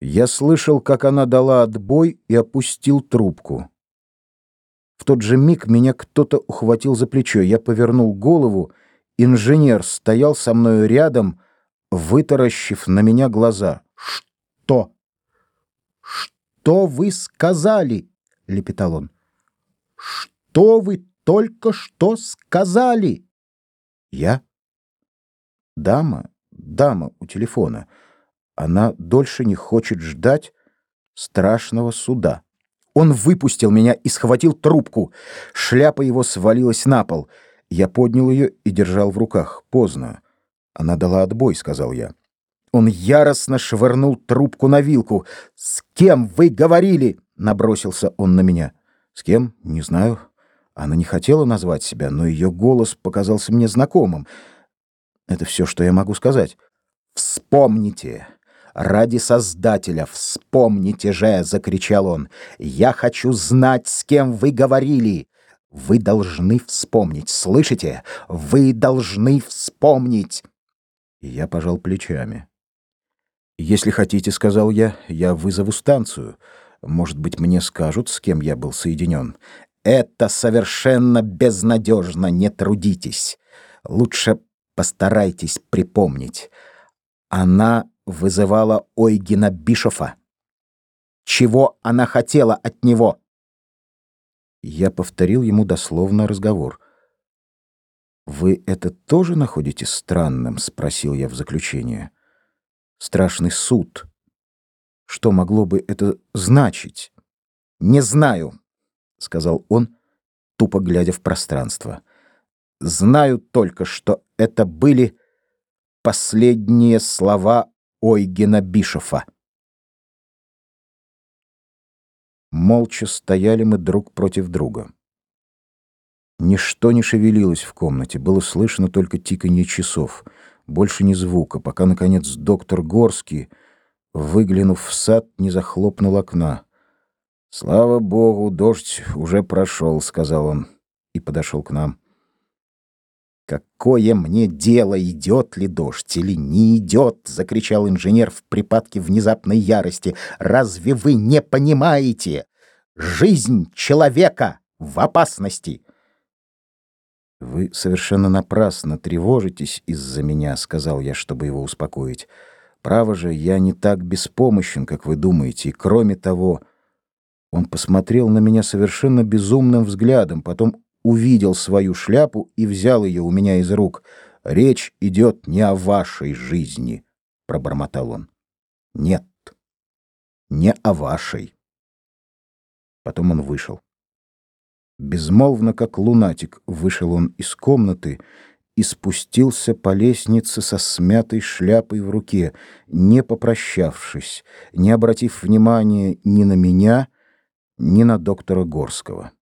Я слышал, как она дала отбой и опустил трубку. В тот же миг меня кто-то ухватил за плечо. Я повернул голову. Инженер стоял со мною рядом, вытаращив на меня глаза. «Что? Что вы сказали?» — лепетал он. «Что вы только что сказали?» «Я?» «Дама, дама у телефона. Она дольше не хочет ждать страшного суда». Он выпустил меня и схватил трубку. Шляпа его свалилась на пол. Я поднял ее и держал в руках. Поздно. Она дала отбой, сказал я. Он яростно швырнул трубку на вилку. «С кем вы говорили?» — набросился он на меня. «С кем? Не знаю». Она не хотела назвать себя, но ее голос показался мне знакомым. Это все, что я могу сказать. «Вспомните!» Ради Создателя, вспомните же, закричал он. Я хочу знать, с кем вы говорили. Вы должны вспомнить, слышите? Вы должны вспомнить. Я пожал плечами. Если хотите, сказал я, я вызову станцию. Может быть, мне скажут, с кем я был соединен. Это совершенно безнадежно, не трудитесь. Лучше постарайтесь припомнить. Она вызывала Ойгена Бишофа. Чего она хотела от него? Я повторил ему дословно разговор. «Вы это тоже находите странным?» — спросил я в заключение. «Страшный суд. Что могло бы это значить?» «Не знаю», — сказал он, тупо глядя в пространство. «Знаю только, что это были последние слова Ойгена Бишофа. Молча стояли мы друг против друга. Ничто не шевелилось в комнате, было слышно только тиканье часов, больше ни звука, пока, наконец, доктор Горский, выглянув в сад, не захлопнул окна. «Слава богу, дождь уже прошел», — сказал он и подошел к нам. «Какое мне дело, идет ли дождь или не идет?» — закричал инженер в припадке внезапной ярости. «Разве вы не понимаете? Жизнь человека в опасности!» «Вы совершенно напрасно тревожитесь из-за меня», — сказал я, чтобы его успокоить. «Право же, я не так беспомощен, как вы думаете, и кроме того...» Он посмотрел на меня совершенно безумным взглядом, потом увидел свою шляпу и взял ее у меня из рук. «Речь идет не о вашей жизни», — пробормотал он. «Нет, не о вашей». Потом он вышел. Безмолвно, как лунатик, вышел он из комнаты и спустился по лестнице со смятой шляпой в руке, не попрощавшись, не обратив внимания ни на меня, ни на доктора Горского.